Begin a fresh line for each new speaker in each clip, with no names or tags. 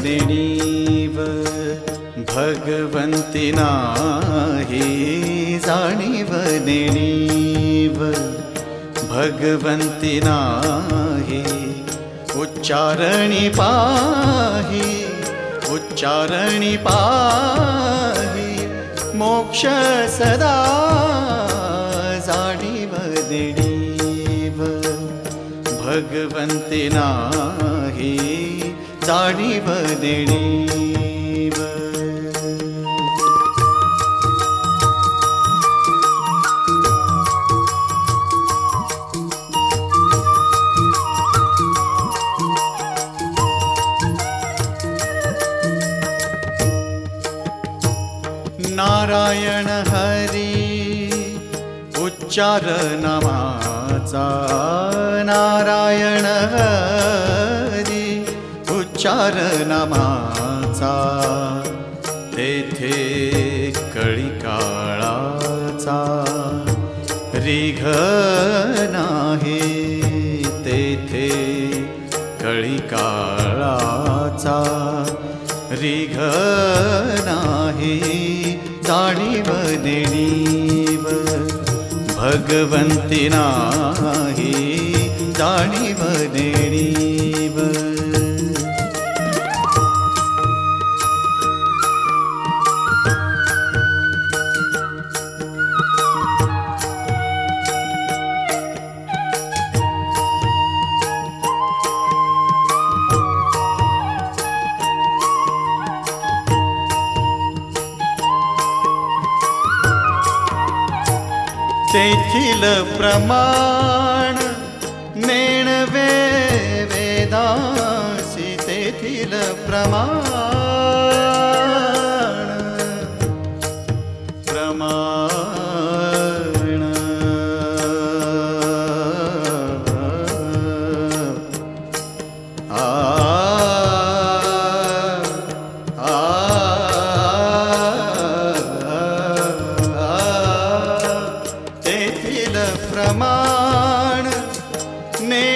देणीव भगवन्ति नाही. जाणीव देणीव भगवन्ति नाही. उच्चारणि पाहि उच्चारणि पाहि मोक्ष सदा. जाणीव देणीव भगवन्ति नाही जाणीव देणीव नारायण हरी उच्चार नामाचा. नारायण हरी उच्चार नामाचा तेथे कळी काळाचा रिघ नाही तेथे कळी काळाचा रिघ नाही. जाणीव देणीव भगवंती नाही जाणीव देणी तेथील प्रमाण नेणवे वेदासी तेथील प्रमाण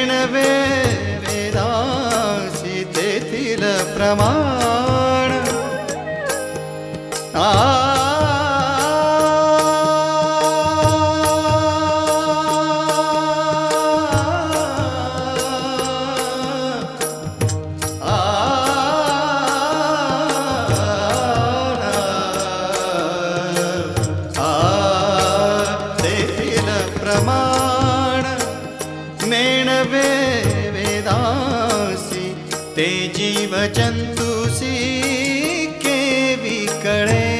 नेणवे वेदासी प्रमाण। आ। प्रमाण। ते जीव जंतुसी केवी कळे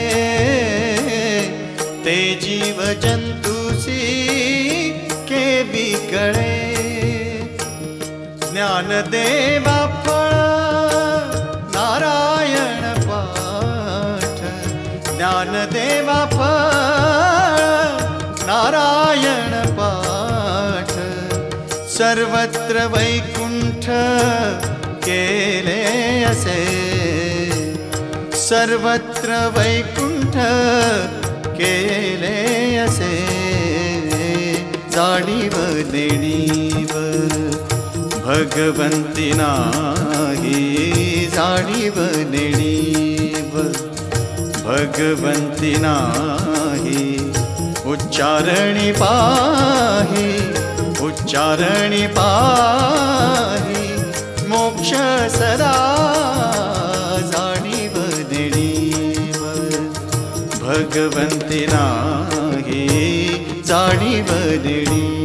ते जीव जंतुसी केवी कळे ज्ञानदेवा फळ, नारायण पाठ। ज्ञानदेवा फळ, नारायण पाठ। सर्वत्र वैकुंठ केले असे सर्वत्र वैकुंठ केले असे जाणीव देणीव भगवन्ति नाही। जाणीव देणीव भगवन्ति नाही। उच्चारणि पाहि उच्चारणि पाहि। जाणीव देणीव भगवन्ति नाही जाणीव देणीव